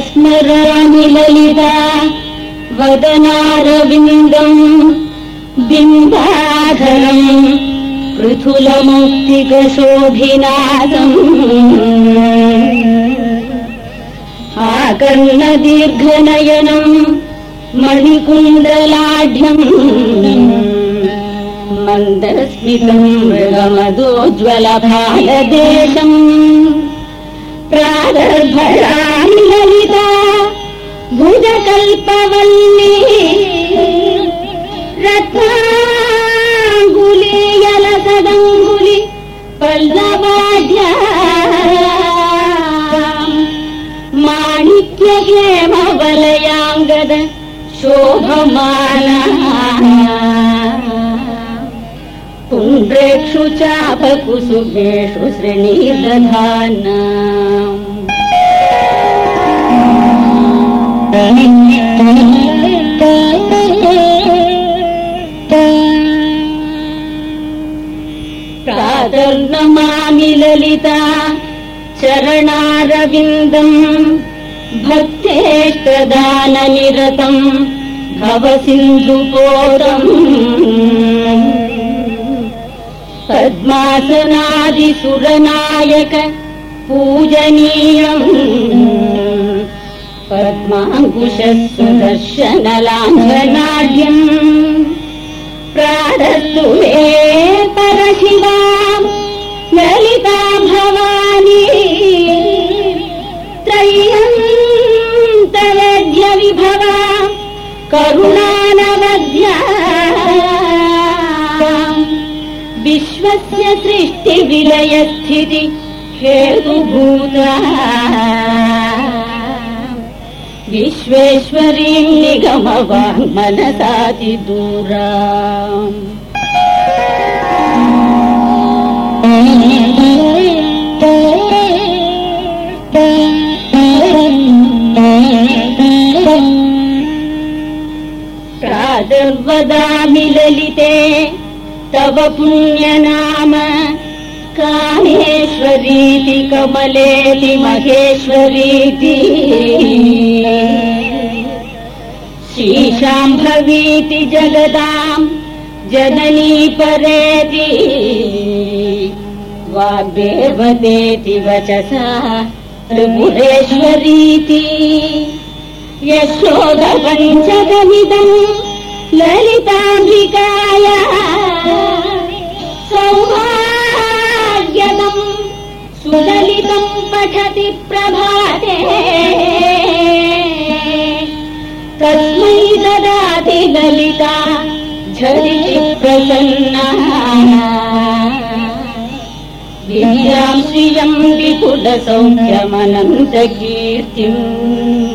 स्मरामि ललिता वदनारविन्दम् बिम्बाधरम् पृथुलमुक्तिकशोभिनादम्। आकर्णदीर्घनयनम् मणिकुण्डलाढ्यम् मन्दस्मितम् मृगमदोज्ज्वलभालदेशम्। प्रादर्भरामि ललिता भुजकल्पवल्ली रत्नाङ्गुलीयलसदङ्गुलि पल्लवाढ्या माणिक्यहेमवलयाङ्गद शोभमाना पुण्ड्रेक्षु चापकुसुमेषु श्रेणीर्दधाना प्रातर्नमामि ललिता चरणारविन्दम् भक्तेष्टदाननिरतम् सिन्धुपोतम् पद्मासनादिसुरनायक पूजनीयम् पद्माङ्कुशसुदर्शनलाञ्छनाढ्यम् प्राणस्तु मे परशिवा ललिता भवानी त्रय्यन्तवद्य विभवा करुणानवद्या विश्वस्य सृष्टिविलयस्थिति हेतुभूता विश्वेश्वरीं निगमवान् मनसातिदूरा प्रादर्वदामि ललिते तव पुण्यनाम कामेश्वरीति कमलेति महेश्वरीति श्रीशाम्भवीति जगदाम् जननी परेति वाग्देवतेति वचसा त्रिपुरेश्वरीति यशोदपञ्चकमिदम् ललिताम्बिकाया पठति प्रभाते। तस्मै ददाति ललिता झरिति प्रसन्ना। विद्यां श्रियम् विपुलसौख्यमनन्तकीर्तिम्